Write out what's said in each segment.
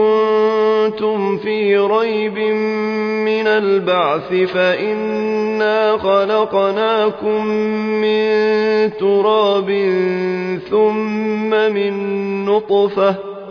كنتم في ريب من البعث فإنا خلقناكم من تراب ثم من نطفة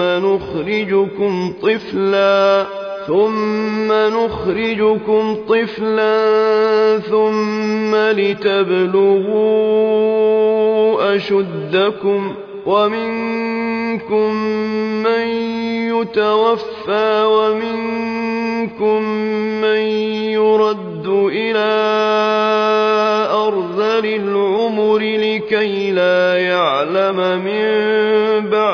نخرجكم طفلا ثم نخرجكم طفلا ثم لتبلغوا أشدكم ومنكم من يتوفى ومنكم من يرد إلى أرذل العمر لكي لا يعلم من بعد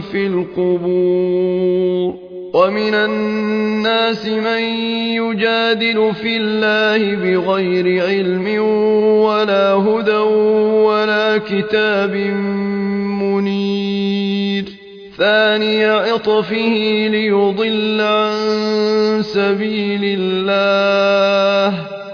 في القبور. ومن الناس من يجادل في الله بغير علم ولا هدى ولا كتاب منير. ثاني عطفه ليضل عن سبيل الله.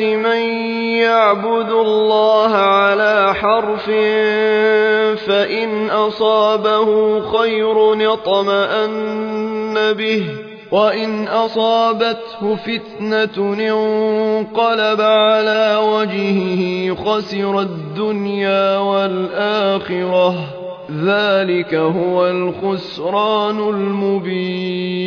من يعبد الله على حرف فإن أصابه خير اطمأن به وإن أصابته فتنة انقلب على وجهه خسر الدنيا والآخرة. ذلك هو الخسران المبين.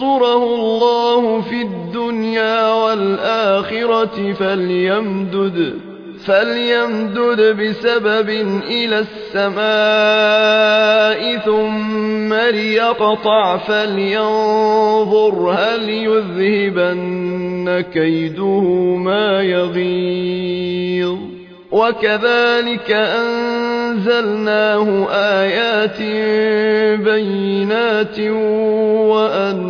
ينصره الله في الدنيا والآخرة فليمدد فليمدد بسبب إلى السماء ثم ليقطع فلينظر هل يذهبن كيده ما يغيظ. وكذلك أنزلناه آيات بينات وأن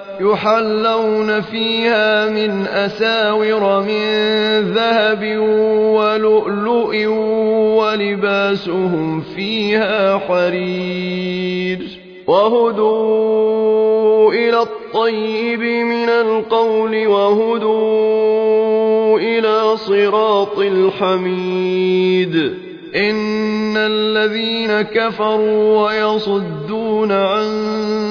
يحلون فيها من أساور من ذهب ولؤلؤ ولباسهم فيها حرير. وهدوا إلى الطيب من القول وهدوا إلى صراط الحميد. إن الذين كفروا ويصدون عن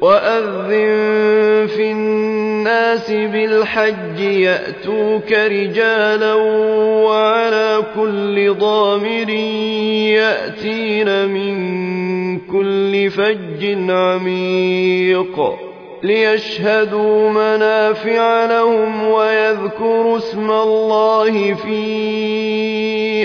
وأذن في الناس بالحج يأتوك رجالا وعلى كل ضامر يأتين من كل فج عميق ليشهدوا منافع لهم ويذكروا اسم الله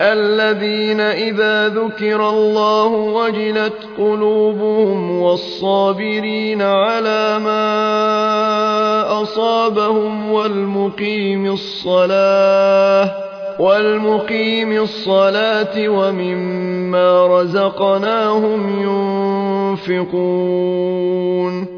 الذين إذا ذكر الله وجلت قلوبهم والصابرين على ما أصابهم والمقيم الصلاة والمقيم الصلاة ومما رزقناهم ينفقون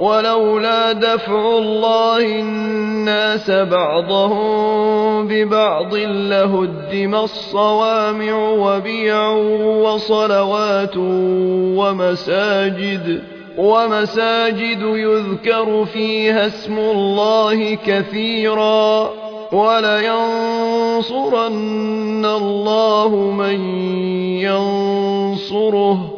ولولا دفع الله الناس بعضهم ببعض لهدم الصوامع وبيع وصلوات ومساجد ومساجد يذكر فيها اسم الله كثيرا. ولينصرن الله من ينصره.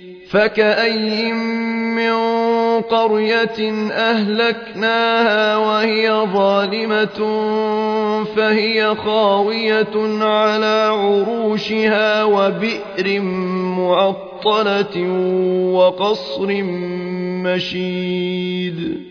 فكأي من قرية أهلكناها وهي ظالمة فهي خاوية على عروشها وبئر معطلة وقصر مشيد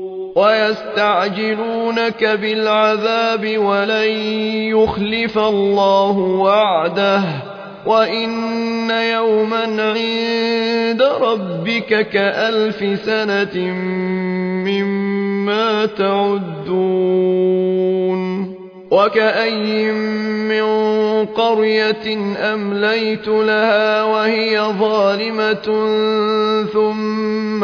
ويستعجلونك بالعذاب ولن يخلف الله وعده وإن يوما عند ربك كألف سنة مما تعدون وكأي من قرية أمليت لها وهي ظالمة ثم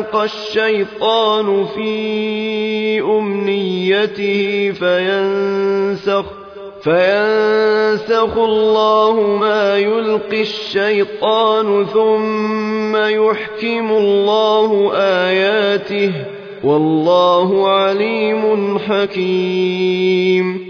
ألقى الشيطان في أمنيته فينسخ فينسخ الله ما يلقي الشيطان ثم يحكم الله آياته والله عليم حكيم.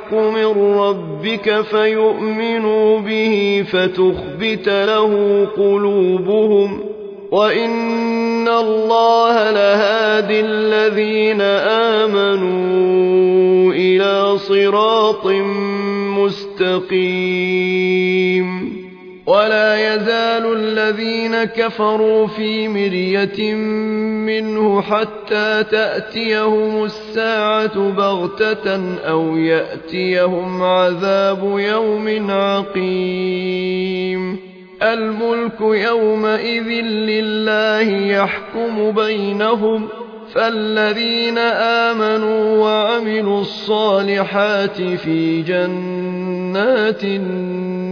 من ربك فيؤمنوا به فتخبت له قلوبهم وإن الله لهادي الذين آمنوا إلى صراط مستقيم ولا يزال الذين كفروا في مرية منه حتى تأتيهم الساعة بغتة أو يأتيهم عذاب يوم عقيم. الملك يومئذ لله يحكم بينهم فالذين آمنوا وعملوا الصالحات في جنات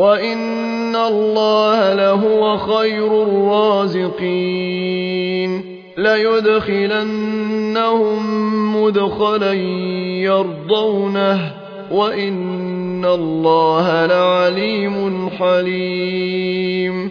وإن الله لهو خير الرازقين ليدخلنهم مدخلا يرضونه إن الله لعليم حليم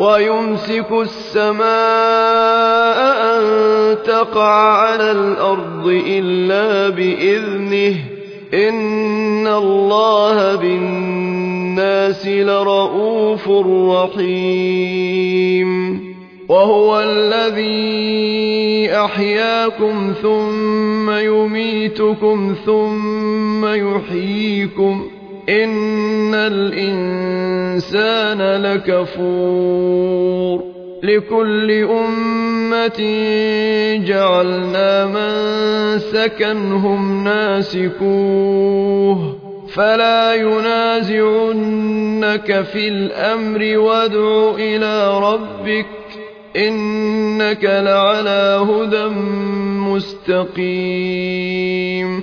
ويمسك السماء أن تقع على الأرض إلا بإذنه. إن الله بالناس لرؤوف رحيم. وهو الذي أحياكم ثم يميتكم ثم يحييكم. إن الإنسان لكفور لكل أمة جعلنا من سكنهم ناسكوه فلا ينازعنك في الأمر وادع إلى ربك إنك لعلى هدى مستقيم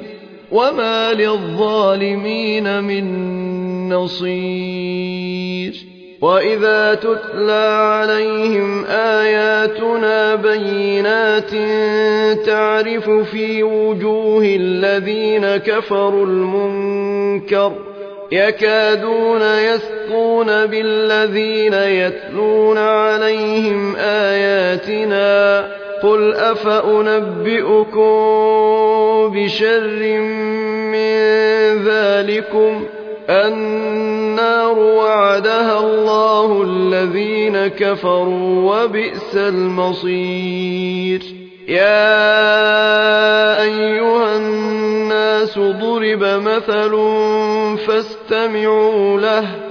وما للظالمين من نصير وإذا تتلى عليهم آياتنا بينات تعرف في وجوه الذين كفروا المنكر يكادون يسقون بالذين يتلون عليهم آياتنا قل أفأنبئكم بشر من ذلكم النار وعدها الله الذين كفروا وبئس المصير يا أيها الناس ضرب مثل فاستمعوا له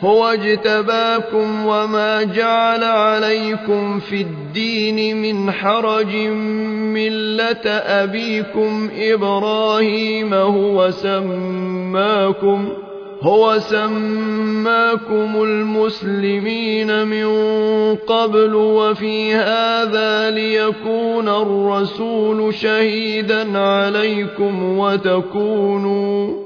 هو اجتباكم وما جعل عليكم في الدين من حرج ملة أبيكم إبراهيم هو سماكم هو سماكم المسلمين من قبل وفي هذا ليكون الرسول شهيدا عليكم وتكونوا